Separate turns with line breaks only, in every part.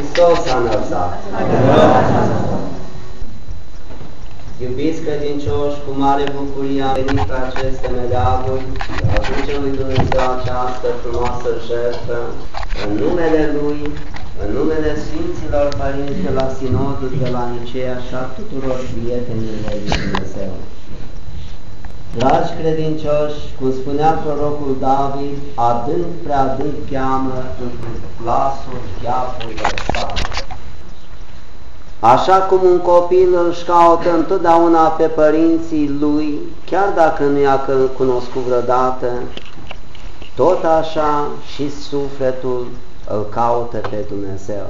Hristos a înălțat! Iubiți credincioși, cu mare bucurie am venit pe aceste meleaguri, aduce lui Dumnezeu această frumoasă jertfă, în numele Lui, în numele Sfinților Părinți de la Sinodul de la Nicea și a tuturor prietenilor lui Dumnezeu. Dragi credincioși, cum spunea prorocul David, adânc prea adânc cheamă în glasul chiapul de stat. Așa cum un copil își caută întotdeauna pe părinții lui, chiar dacă nu i-a cunoscut vreodată, tot așa și sufletul îl caută pe Dumnezeu.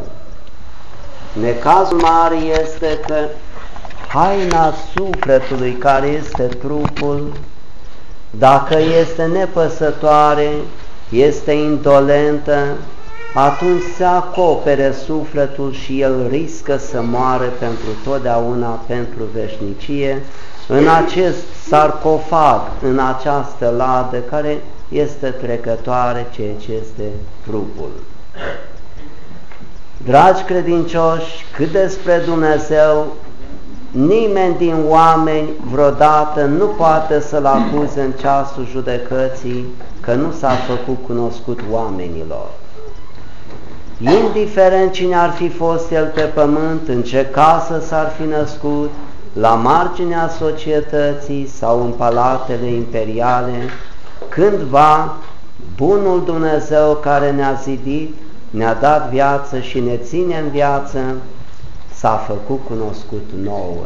Necazul mare este că haina sufletului care este trupul, dacă este nepăsătoare, este indolentă, atunci se acopere sufletul și el riscă să moară pentru totdeauna, pentru veșnicie, în acest sarcofag, în această ladă care este trecătoare, ceea ce este trupul. Dragi credincioși, cât despre Dumnezeu, nimeni din oameni vreodată nu poate să-L acuze în ceasul judecății că nu s-a făcut cunoscut oamenilor. Indiferent cine ar fi fost el pe pământ, în ce casă s-ar fi născut, la marginea societății sau în palatele imperiale, cândva bunul Dumnezeu care ne-a zidit, ne-a dat viață și ne ține în viață, s-a făcut cunoscut nouă.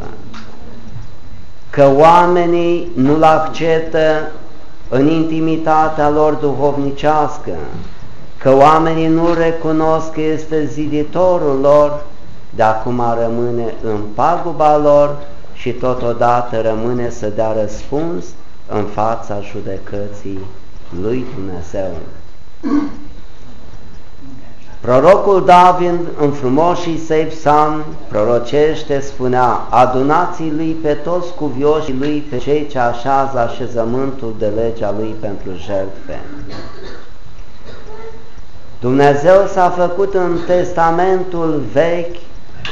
Că oamenii nu-L acceptă în intimitatea lor duhovnicească, că oamenii nu recunosc că este ziditorul lor, de acum rămâne în paguba lor și totodată rămâne să dea răspuns în fața judecății lui Dumnezeu. Prorocul David, în frumoșii săi psalm, prorocește, spunea, adunați lui pe toți cuvioșii lui, pe cei ce așează așezământul de legea lui pentru jertfe. Dumnezeu s-a făcut în testamentul vechi,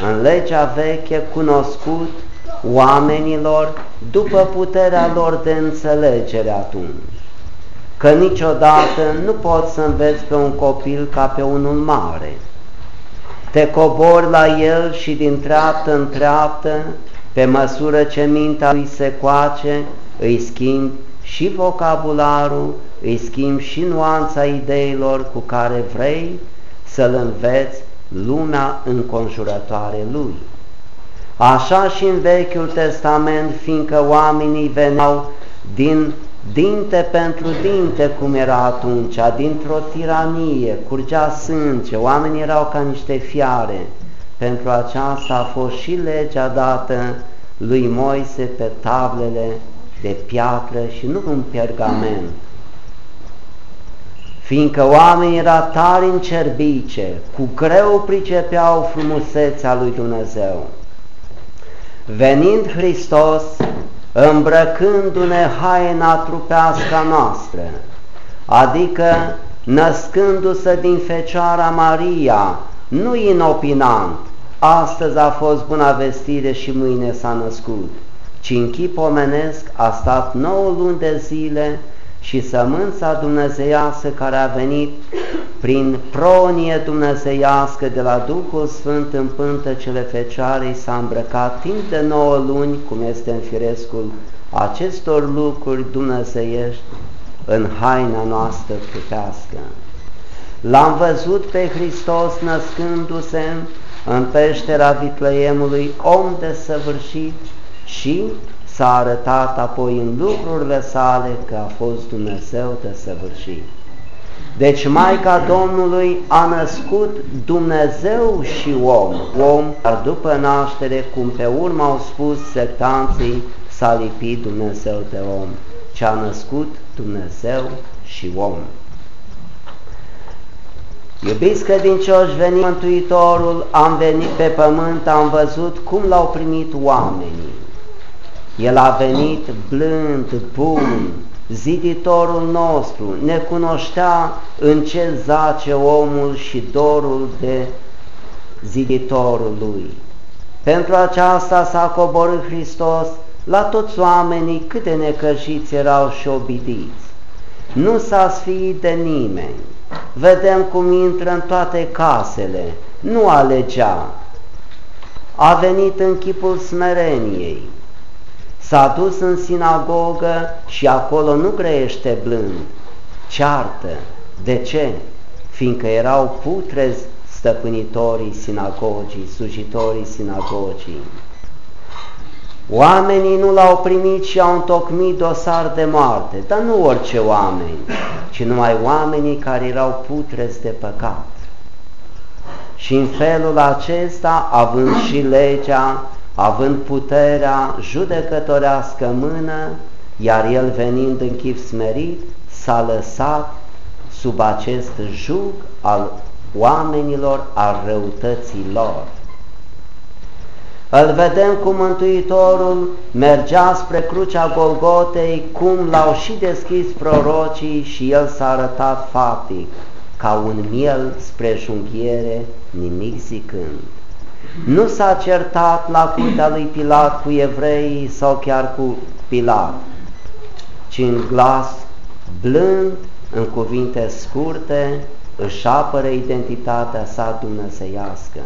în legea veche, cunoscut oamenilor după puterea lor de înțelegere atunci. Că niciodată nu poți să înveți pe un copil ca pe unul mare. Te cobori la el și din treaptă în treaptă, pe măsură ce mintea lui se coace, îi schimbi și vocabularul, îi schimbi și nuanța ideilor cu care vrei să-l înveți lumea înconjurătoare lui. Așa și în Vechiul Testament, fiindcă oamenii veneau din dinte pentru dinte, cum era atunci, dintr-o tiranie, curgea sânge, oamenii erau ca niște fiare. Pentru aceasta a fost și legea dată lui Moise pe tablele de piatră și nu un pergament. Fiindcă oamenii era tari în cerbice, cu greu pricepeau frumusețea lui Dumnezeu. Venind Hristos, îmbrăcându-ne haina trupească noastră, adică născându-se din Fecioara Maria, nu inopinant, astăzi a fost buna vestire și mâine s-a născut, ci în chip omenesc a stat 9 luni de zile și sămânța dumnezeiască care a venit prin pronie dumnezeiască de la Duhul Sfânt în pântăcele Fecioarei s-a îmbrăcat timp de 9 luni, cum este în firescul acestor lucruri dumnezeiești în haina noastră trupească. L-am văzut pe Hristos născându-se în peștera Vitleemului, om de săvârșit și s-a arătat apoi în lucrurile sale că a fost Dumnezeu de săvârșit. Deci Maica Domnului a născut Dumnezeu și om, om, dar după naștere, cum pe urmă au spus sectanții, s-a lipit Dumnezeu de om, ce a născut Dumnezeu și om. Iubiți credincioși, veni Mântuitorul, am venit pe pământ, am văzut cum l-au primit oamenii. El a venit blând, bun, ziditorul nostru, ne cunoștea în ce zace omul și dorul de ziditorul lui. Pentru aceasta s-a coborât Hristos la toți oamenii cât de necăjiți erau și obidiți. Nu s-a sfiit de nimeni. Vedem cum intră în toate casele, nu alegea. A venit în chipul smereniei. S-a dus în sinagogă și acolo nu greiește blând, ceartă. De ce? Fiindcă erau putrezi stăpânitorii sinagogii, sujitorii sinagogii. Oamenii nu l-au primit și au întocmit dosar de moarte, dar nu orice oameni, ci numai oamenii care erau putrezi de păcat. Și în felul acesta, având și legea, având puterea judecătorească mână, iar el venind în chip smerit, s-a lăsat sub acest jug al oamenilor, al răutății lor. Îl vedem cum Mântuitorul mergea spre crucea Golgotei, cum l-au și deschis prorocii și el s-a arătat faptic, ca un miel spre junghiere, nimic zicând. Nu s-a certat la curtea lui Pilat cu evreii sau chiar cu Pilat, ci în glas blând, în cuvinte scurte, își apără identitatea sa dumnezeiască.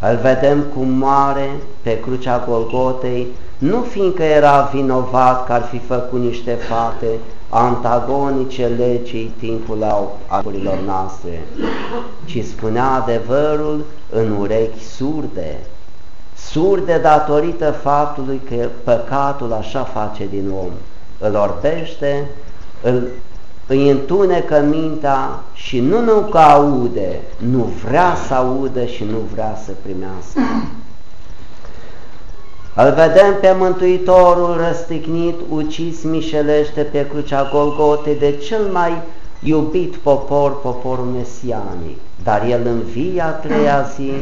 Îl vedem cum moare pe crucea Golgotei, nu fiindcă era vinovat că ar fi făcut niște fate antagonice legii timpul apurilor noastre, ci spunea adevărul în urechi surde, surde datorită faptului că păcatul așa face din om, îl orbește, îl îi întunecă mintea și nu nu că aude, nu vrea să audă și nu vrea să primească. Îl vedem pe Mântuitorul răstignit, ucis mișelește pe crucea Golgote de cel mai iubit popor, poporul mesianic. Dar el în via treia zi,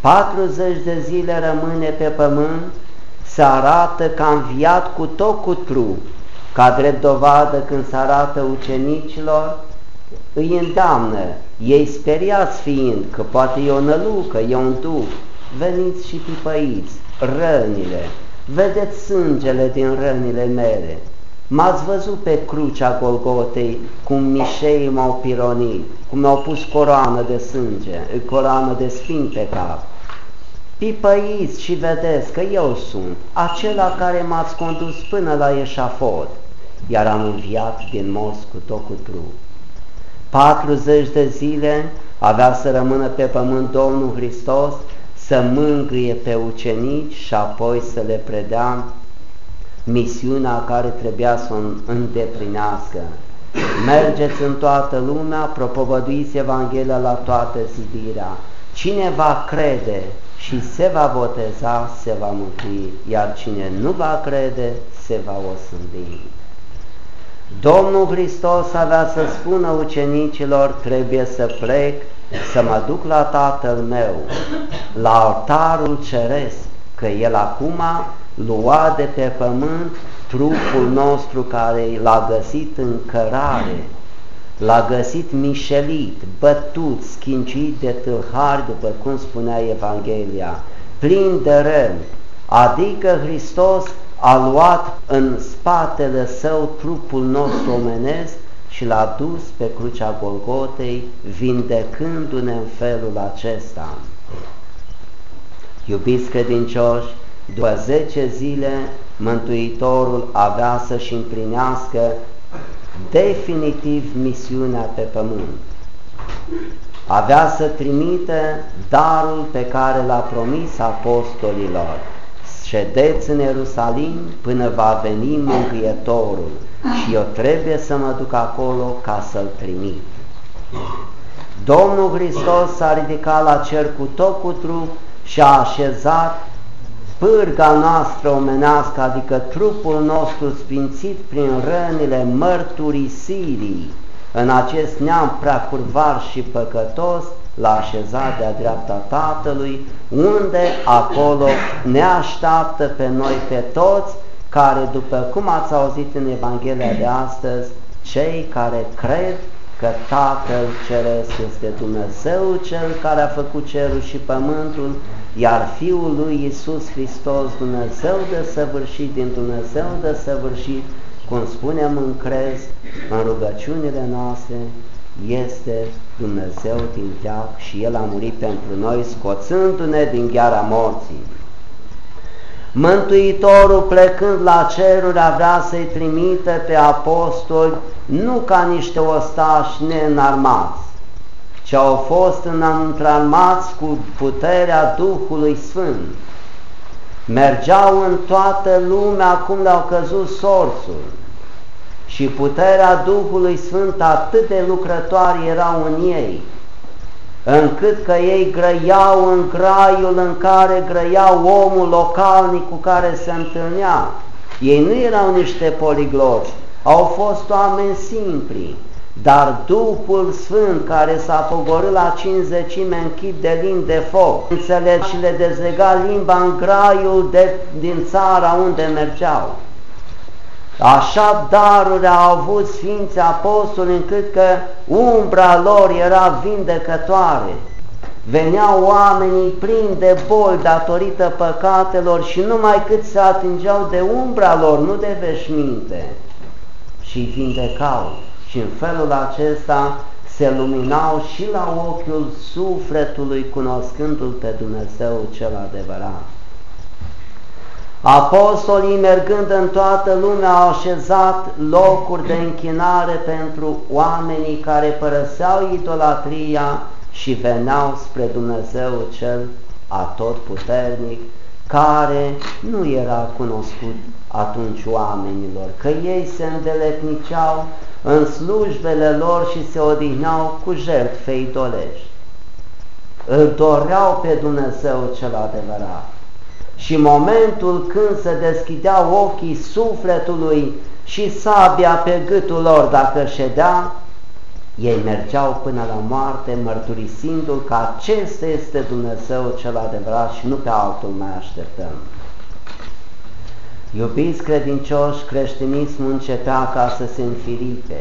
40 de zile rămâne pe pământ, se arată că a înviat cu tot cu trup, ca drept dovadă când se arată ucenicilor, îi îndeamnă, ei speriați fiind că poate e o nălucă, e un duh, veniți și pipăiți, rănile, vedeți sângele din rănile mele, m-ați văzut pe crucea Golgotei cum mișeii m-au pironit, cum mi-au pus coroană de sânge, coroană de spin pe cap, pipăiți și vedeți că eu sunt acela care m-ați condus până la eșafod iar am înviat din morți cu tot cu trup. 40 de zile avea să rămână pe pământ Domnul Hristos să mângâie pe ucenici și apoi să le predea misiunea care trebuia să o îndeplinească. Mergeți în toată lumea, propovăduiți Evanghelia la toată zidirea. Cine va crede și se va boteza, se va mântui, iar cine nu va crede, se va osândi. Domnul Hristos avea să spună ucenicilor, trebuie să plec, să mă duc la Tatăl meu, la altarul ceresc, că El acum lua de pe pământ trupul nostru care l-a găsit în cărare, l-a găsit mișelit, bătut, schincit de tâlhari, după cum spunea Evanghelia, plin de răni, adică Hristos a luat în spatele său trupul nostru omenesc și l-a dus pe crucea Golgotei, vindecându-ne în felul acesta. Iubiți credincioși, după zece zile, Mântuitorul avea să-și împlinească definitiv misiunea pe pământ. Avea să trimite darul pe care l-a promis apostolilor ședeți în Ierusalim până va veni Mângâietorul și eu trebuie să mă duc acolo ca să-l trimit. Domnul Hristos s-a ridicat la cer cu tot cu trup și a așezat pârga noastră omenească, adică trupul nostru sfințit prin rănile mărturisirii în acest neam prea curvar și păcătos, l-a așezat de-a dreapta Tatălui, unde acolo ne așteaptă pe noi pe toți, care, după cum ați auzit în Evanghelia de astăzi, cei care cred că Tatăl Ceresc este Dumnezeu Cel care a făcut cerul și pământul, iar Fiul lui Iisus Hristos, Dumnezeu de săvârșit din Dumnezeu de săvârșit, cum spunem în crez, în rugăciunile noastre, este Dumnezeu din teac și El a murit pentru noi, scoțându-ne din gheara morții. Mântuitorul plecând la ceruri a vrea să-i trimite pe apostoli nu ca niște ostași neînarmați, ci au fost înarmați cu puterea Duhului Sfânt. Mergeau în toată lumea cum le-au căzut sorțul și puterea Duhului Sfânt atât de lucrătoare erau în ei, încât că ei grăiau în graiul în care grăiau omul localnic cu care se întâlnea. Ei nu erau niște poligloți, au fost oameni simpli, dar Duhul Sfânt care s-a pogorât la cinzecime în chip de limbi de foc, înțeleg și le dezlega limba în graiul de, din țara unde mergeau. Așa daruri au avut Sfinții Apostoli încât că umbra lor era vindecătoare. Veneau oamenii plini de boli datorită păcatelor și numai cât se atingeau de umbra lor, nu de veșminte, și vindecau. Și în felul acesta se luminau și la ochiul sufletului cunoscându-L pe Dumnezeu cel adevărat. Apostolii, mergând în toată lumea, au așezat locuri de închinare pentru oamenii care părăseau idolatria și veneau spre Dumnezeu cel atotputernic, care nu era cunoscut atunci oamenilor, că ei se îndeletniceau în slujbele lor și se odihneau cu jertfe idolești. Îl doreau pe Dumnezeu cel adevărat și momentul când se deschideau ochii sufletului și sabia pe gâtul lor dacă ședea, ei mergeau până la moarte mărturisindu-L că acesta este Dumnezeu cel adevărat și nu pe altul mai așteptăm. Iubiți credincioși, creștinismul începea ca să se înfiripe,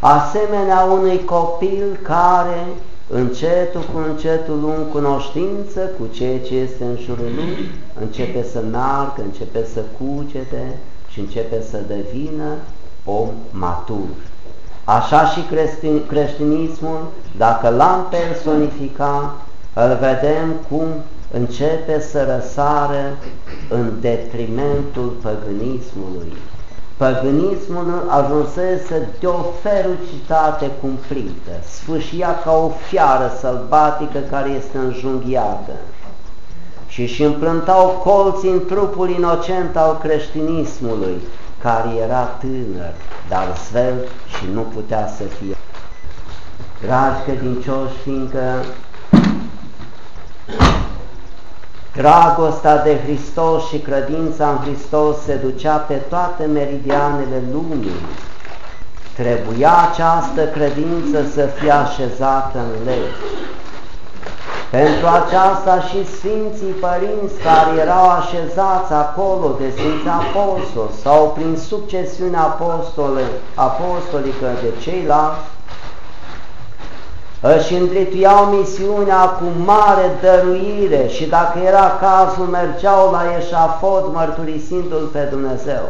asemenea unui copil care încetul cu încetul în cunoștință cu ceea ce este în jurul lui, începe să meargă, începe să cucete și începe să devină om matur. Așa și creștinismul, dacă l-am personificat, îl vedem cum începe să răsară în detrimentul păgânismului Păgânismul ajunsese de o ferocitate cumplită, sfâșia ca o fiară sălbatică care este înjunghiată și își împlântau colții în trupul inocent al creștinismului, care era tânăr, dar sfelt și nu putea să fie. Dragi credincioși, fiindcă Dragostea de Hristos și credința în Hristos se ducea pe toate meridianele lumii. Trebuia această credință să fie așezată în lege. Pentru aceasta și Sfinții Părinți care erau așezați acolo de Sfinții Apostoli sau prin succesiune apostolică de ceilalți, își îndrituiau misiunea cu mare dăruire și dacă era cazul mergeau la eșafod mărturisindu-L pe Dumnezeu.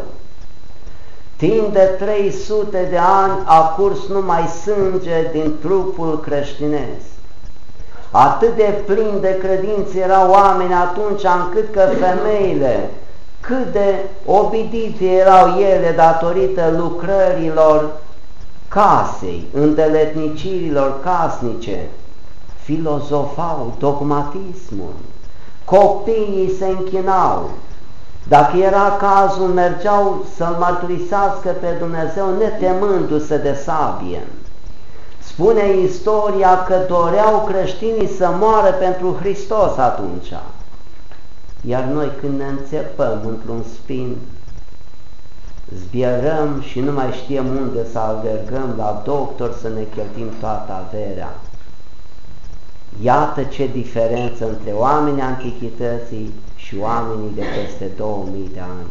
Timp de 300 de ani a curs numai sânge din trupul creștinesc. Atât de plin de credință erau oameni atunci încât că femeile, cât de obidite erau ele datorită lucrărilor casei, îndeletnicirilor casnice, filozofau dogmatismul, copiii se închinau, dacă era cazul, mergeau să-L mărturisească pe Dumnezeu netemându-se de sabie. Spune istoria că doreau creștinii să moară pentru Hristos atunci. Iar noi când ne înțepăm într-un spin, zbierăm și nu mai știm unde să alergăm la doctor să ne cheltuim toată averea. Iată ce diferență între oamenii antichității și oamenii de peste 2000 de ani.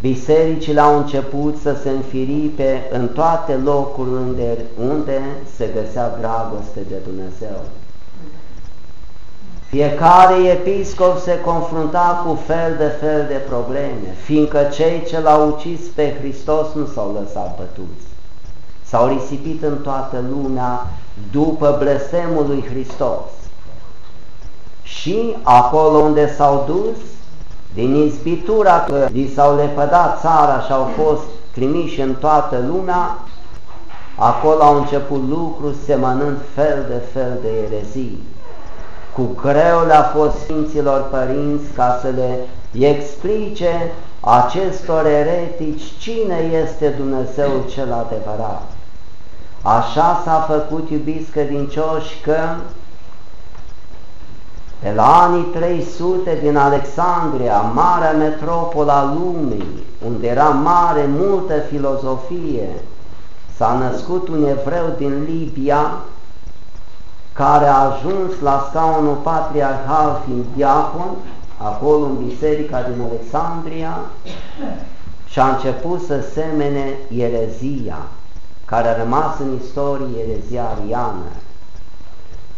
bisericile au început să se înfiripe în toate locurile unde, unde se găsea dragoste de Dumnezeu. Fiecare episcop se confrunta cu fel de fel de probleme, fiindcă cei ce l-au ucis pe Hristos nu s-au lăsat bătuți. S-au risipit în toată lumea după blestemul lui Hristos. Și acolo unde s-au dus, din izbitura că li s-au lepădat țara și au fost trimiși în toată lumea, acolo au început lucruri semănând fel de fel de erezii. Cu greu le-a fost Sfinților Părinți ca să le explice acestor eretici cine este Dumnezeu cel adevărat. Așa s-a făcut, iubiți credincioși, că pe la anii 300 din Alexandria, marea metropolă a lumii, unde era mare, multă filozofie, s-a născut un evreu din Libia care a ajuns la scaunul patriarhal fiind diacon, acolo în biserica din Alexandria, și a început să semene erezia, care a rămas în istorie erezia ariană.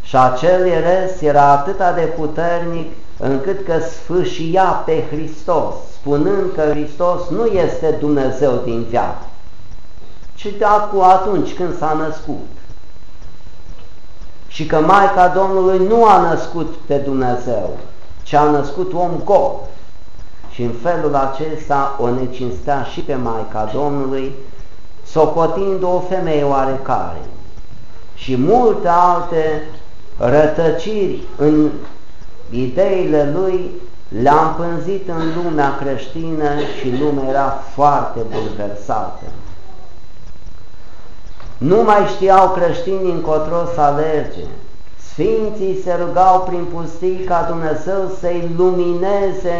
Și acel erez era atât de puternic încât că sfâșia pe Hristos, spunând că Hristos nu este Dumnezeu din viață, ci de acu atunci când s-a născut. Și că Maica Domnului nu a născut pe Dumnezeu, ci a născut om gol. Și în felul acesta o necinstea și pe Maica Domnului, socotind o femeie oarecare. Și multe alte rătăciri în ideile lui le-a împânzit în lumea creștină și lumea era foarte bulversată. Nu mai știau creștinii încotro să alerge. Sfinții se rugau prin pustii ca Dumnezeu să-i lumineze,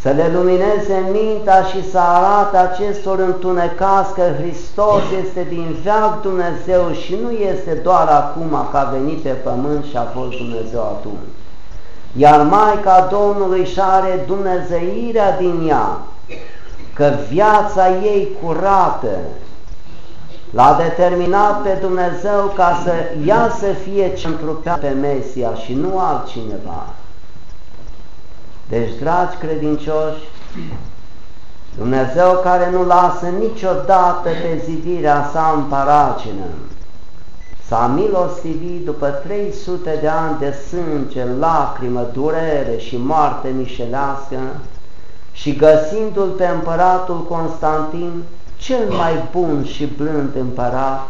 să le lumineze mintea și să arate acestor întunecați că Hristos este din veac Dumnezeu și nu este doar acum că a venit pe pământ și a fost Dumnezeu atunci. Iar Maica Domnului și are dumnezeirea din ea, că viața ei curată, L-a determinat pe Dumnezeu ca să ea să fie ce întrupea pe Mesia și nu altcineva. Deci, dragi credincioși, Dumnezeu care nu lasă niciodată pe zidirea sa în paracină, s-a milostivit după 300 de ani de sânge, lacrimă, durere și moarte mișelească și găsindu-l pe împăratul Constantin, cel mai bun și blând împărat,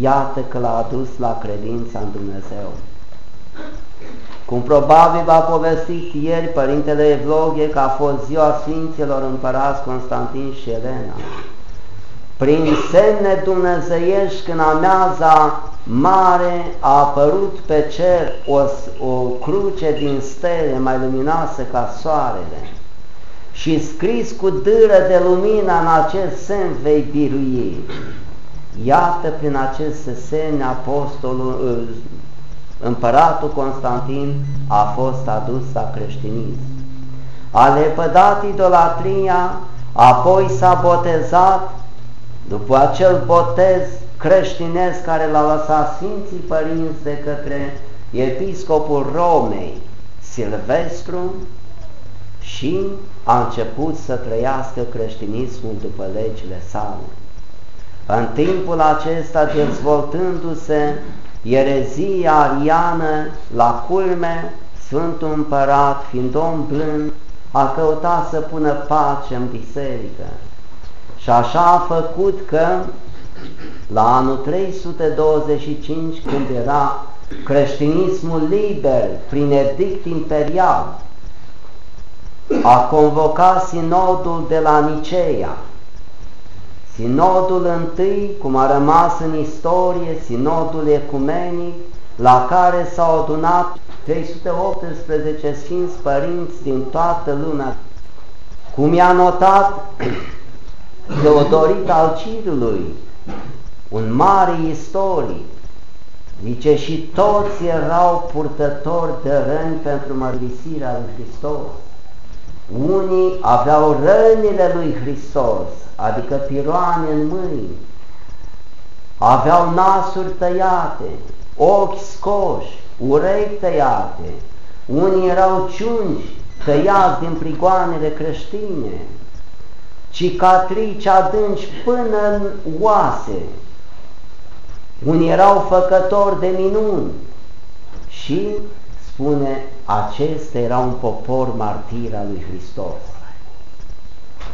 iată că l-a adus la credința în Dumnezeu. Cum probabil v-a povestit ieri Părintele Evloghe că a fost ziua Sfinților Împărați Constantin și Elena. Prin semne dumnezeiești când ameaza mare a apărut pe cer o, o cruce din stele mai luminoasă ca soarele și scris cu dâră de lumină în acest semn vei birui. Iată prin acest semn apostolul, împăratul Constantin a fost adus la creștinism. A lepădat idolatria, apoi s-a botezat, după acel botez creștinesc care l-a lăsat Sfinții Părinți de către episcopul Romei, Silvestru, și a început să trăiască creștinismul după legile sale. În timpul acesta, dezvoltându-se erezia ariană la culme, Sfântul Împărat, fiind om blând, a căutat să pună pace în biserică. Și așa a făcut că la anul 325, când era creștinismul liber prin edict imperial, a convocat sinodul de la Niceea. Sinodul întâi, cum a rămas în istorie, sinodul ecumenic, la care s-au adunat 318 sfinți părinți din toată lumea. Cum i-a notat Teodorit al Cirului, un mare istoric, zice și toți erau purtători de răni pentru mărlisirea lui Hristos Unii aveau rănile lui Hristos, adică piroane în mâini, aveau nasuri tăiate, ochi scoși, urechi tăiate, unii erau ciungi tăiați din prigoanele creștine, cicatrici adânci până în oase, unii erau făcători de minuni. Și spune, acesta era un popor martir al lui Hristos.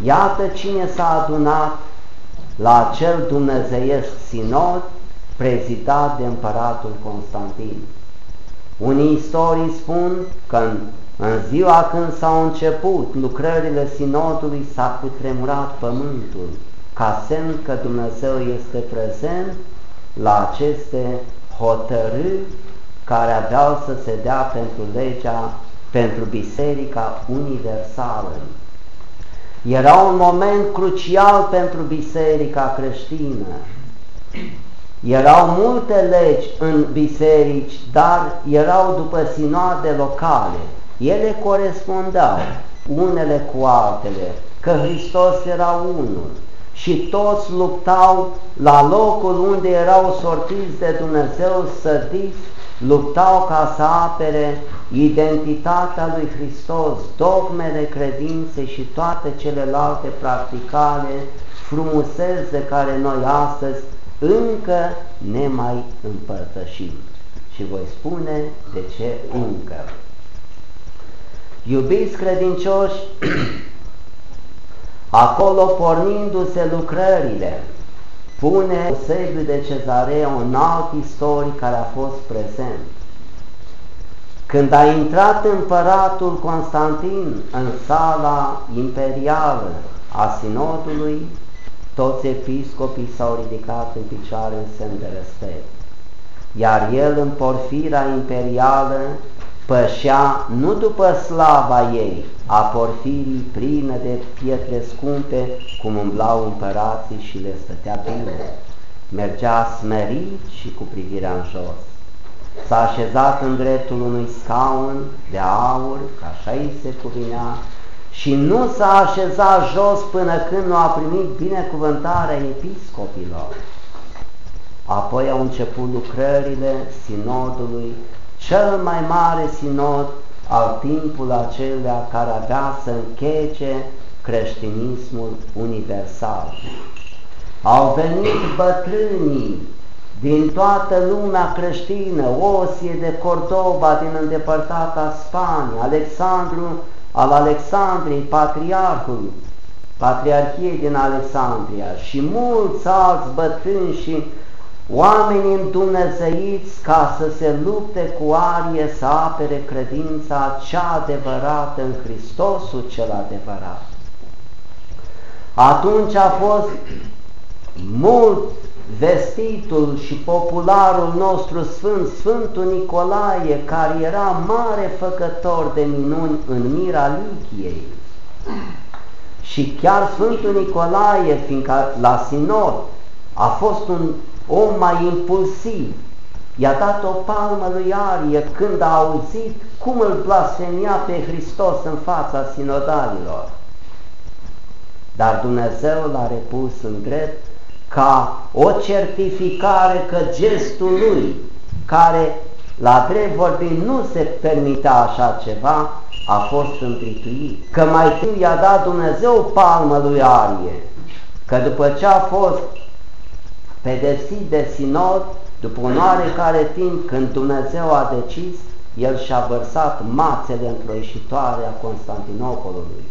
Iată cine s-a adunat la acel dumnezeiesc sinod prezidat de împăratul Constantin. Unii istorii spun că în, în ziua când s-au început lucrările sinodului s-a cutremurat pământul, ca semn că Dumnezeu este prezent la aceste hotărâri care aveau să se dea pentru legea, pentru Biserica Universală. Era un moment crucial pentru Biserica creștină. Erau multe legi în biserici, dar erau după sinoade locale. Ele corespundeau unele cu altele, că Hristos era unul și toți luptau la locul unde erau sortiți de Dumnezeu sădiți, luptau ca să apere identitatea lui Hristos, dogmele credinței și toate celelalte practicale, frumusețe de care noi astăzi încă ne mai împărtășim. Și voi spune de ce încă. Iubiți credincioși, acolo pornindu-se lucrările, pune Eusebiu de Cezarea un alt istoric care a fost prezent. Când a intrat împăratul Constantin în sala imperială a sinodului, toți episcopii s-au ridicat în picioare în semn de respect, iar el în porfira imperială pășea nu după slava ei, a porfirii plină de pietre scumpe, cum umblau împărații și le stătea bine. Mergea smerit și cu privirea în jos. S-a așezat în dreptul unui scaun de aur, ca așa îi se cuvinea, și nu s-a așezat jos până când nu a primit binecuvântarea episcopilor. Apoi au început lucrările sinodului, cel mai mare sinod al timpul acelea care avea să închece creștinismul universal. Au venit bătrânii din toată lumea creștină, Osie de Cordoba din îndepărtata Spania, Alexandru al Alexandriei, patriarhul, patriarhiei din Alexandria și mulți alți bătrâni și oameni îndumnezeiți ca să se lupte cu arie să apere credința cea adevărată în Hristosul cel adevărat. Atunci a fost mult vestitul și popularul nostru Sfânt, Sfântul Nicolae, care era mare făcător de minuni în mira Lichiei. Și chiar Sfântul Nicolae, fiindcă la Sinod a fost un om mai impulsiv, i-a dat o palmă lui Arie când a auzit cum îl blasfemia pe Hristos în fața sinodalilor. Dar Dumnezeu l-a repus în drept ca o certificare că gestul lui, care la drept vorbind nu se permitea așa ceva, a fost întrituit. Că mai târziu i-a dat Dumnezeu palmă lui Arie, că după ce a fost pedepsit de sinod, după un oarecare timp când Dumnezeu a decis, el și-a vărsat mațele într-o ieșitoare a Constantinopolului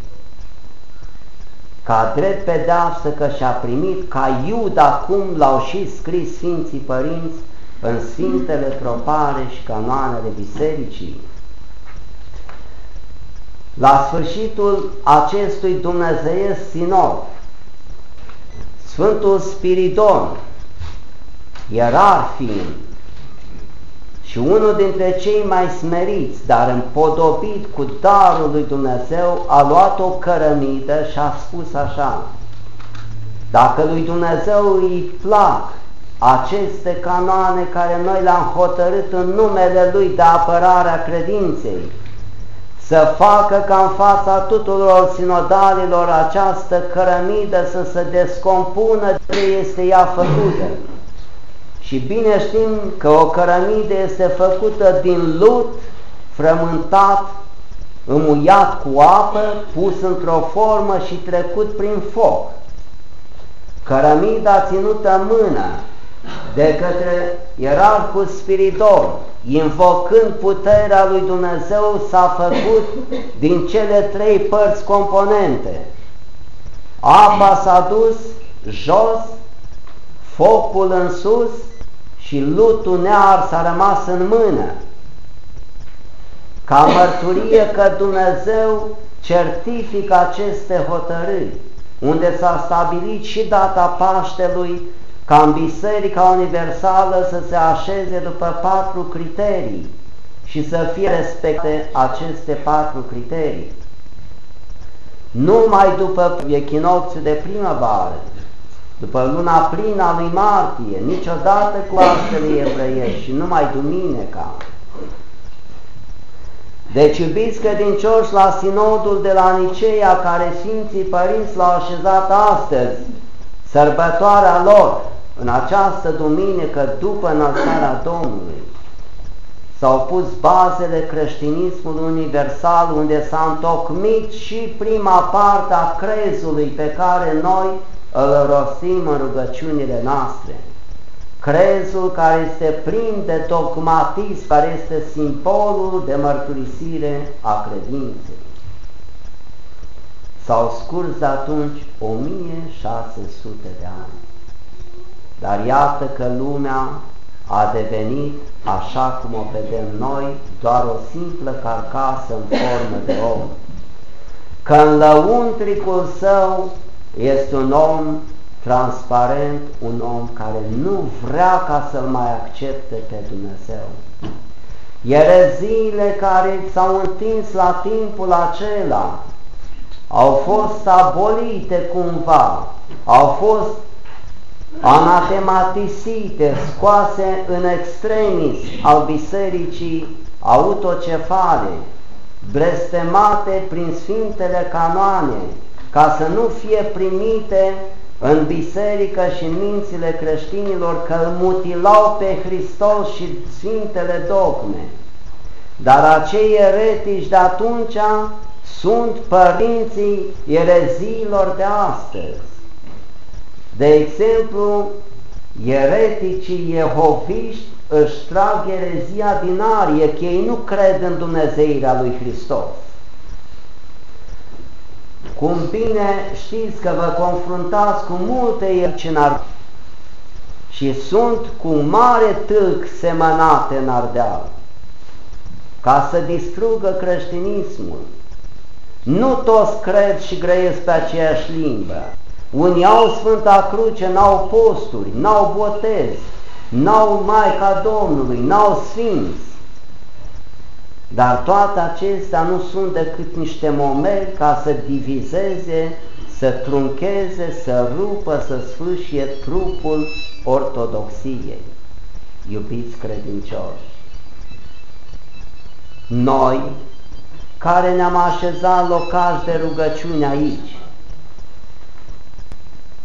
ca drept pedeapsă că și-a primit ca Iuda cum l-au și scris Sfinții Părinți în Sfintele Tropare și canoanele Bisericii. La sfârșitul acestui dumnezeiesc sinod, Sfântul Spiridon, ierar fiind, și unul dintre cei mai smeriți, dar împodobit cu darul lui Dumnezeu, a luat o cărămidă și a spus așa, dacă lui Dumnezeu îi plac aceste canoane care noi le-am hotărât în numele Lui de apărarea credinței, să facă ca în fața tuturor sinodalilor această cărămidă să se descompună de este ea făcută. Și bine știm că o cărămidă este făcută din lut frământat, îmuiat cu apă, pus într-o formă și trecut prin foc. Cărămida ținută în mână de către ierarhul Spiridon, invocând puterea lui Dumnezeu, s-a făcut din cele trei părți componente. Apa s-a dus jos, focul în sus și lutul near s-a rămas în mână. Ca mărturie că Dumnezeu certifică aceste hotărâri, unde s-a stabilit și data Paștelui, ca în Biserica Universală să se așeze după patru criterii și să fie respecte aceste patru criterii. Numai după echinocțiul de primăvară, după luna plină a lui martie, niciodată cu astfel evreiești și numai duminica. Deci, iubiți credincioși, la sinodul de la Niceea, care Sfinții Părinți l-au așezat astăzi, sărbătoarea lor, în această duminică după înălțarea Domnului, s-au pus bazele creștinismului universal unde s-a întocmit și prima parte a crezului pe care noi îl rostim în rugăciunile noastre. Crezul care este plin de dogmatism, care este simbolul de mărturisire a credinței. S-au scurs de atunci 1600 de ani. Dar iată că lumea a devenit, așa cum o vedem noi, doar o simplă carcasă în formă de om. Că în lăuntricul său este un om transparent, un om care nu vrea ca să-L mai accepte pe Dumnezeu. Ereziile care s-au întins la timpul acela. Au fost abolite cumva, au fost anatematisite, scoase în extremis al bisericii autocefale, blestemate prin sfintele canoane, ca să nu fie primite în biserică și în mințile creștinilor că îl mutilau pe Hristos și sfintele dogme. Dar acei eretici de atunci sunt părinții ereziilor de astăzi. De exemplu, ereticii jehoviști își trag erezia din arie, că ei nu cred în Dumnezeirea lui Hristos. Cum bine știți că vă confruntați cu multe aici în Ardeal și sunt cu mare tâlc semănate în Ardeal ca să distrugă creștinismul. Nu toți cred și grăiesc pe aceeași limbă. Unii au Sfânta Cruce, n-au posturi, n-au botez, n-au Maica Domnului, n-au Sfinți. Dar toate acestea nu sunt decât niște momenti ca să divizeze, să truncheze, să rupă, să sfâșie trupul ortodoxiei. Iubiți credincioși, noi care ne-am așezat locaș de rugăciune aici,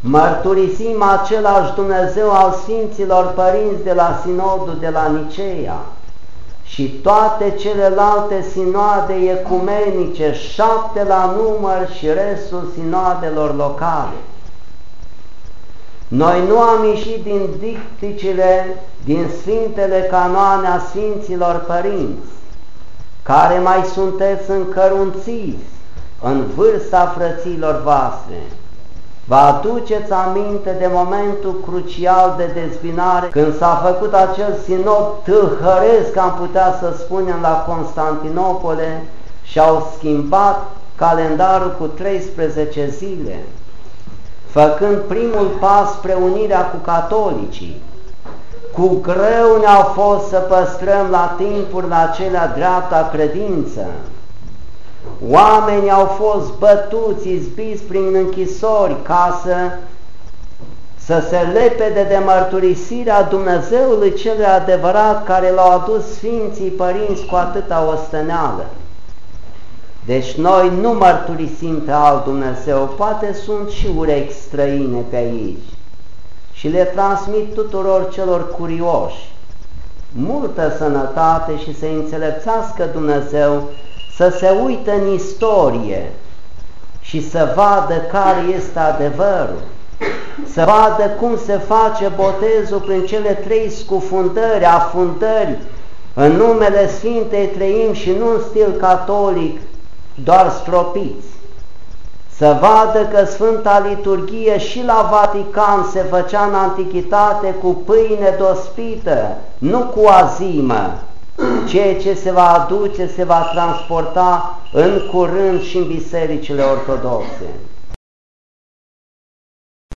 mărturisim același Dumnezeu al Sfinților Părinți de la Sinodul de la Niceea și toate celelalte sinoade ecumenice, șapte la număr și restul sinoadelor locale. Noi nu am ieșit din dicticile, din Sfintele Canoane a Sfinților Părinți, care mai sunteți încărunțiți în vârsta frăților voastre, Vă aduceți aminte de momentul crucial de dezbinare când s-a făcut acel sinod tâlhăresc, am putea să spunem, la Constantinopole și au schimbat calendarul cu 13 zile, făcând primul pas spre unirea cu catolicii. Cu greu ne-a fost să păstrăm la timpurile acelea dreapta credință, Oamenii au fost bătuți, izbiți prin închisori ca să, să se lepede de mărturisirea Dumnezeului cel adevărat care l-au adus Sfinții Părinți cu atâta osteneală. Deci noi nu mărturisim pe alt Dumnezeu, poate sunt și urechi străine pe aici și le transmit tuturor celor curioși. Multă sănătate și să înțelepțească Dumnezeu să se uită în istorie și să vadă care este adevărul, să vadă cum se face botezul prin cele trei scufundări, afundări, în numele Sfintei Trăim și nu în stil catolic, doar stropiți. Să vadă că Sfânta Liturghie și la Vatican se făcea în antichitate cu pâine dospită, nu cu azimă. Ceea ce se va aduce se va transporta în curând și în bisericile ortodoxe.